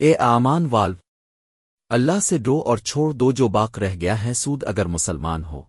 اے آمان والو، اللہ سے ڈو اور چھوڑ دو جو باق رہ گیا ہے سود اگر مسلمان ہو۔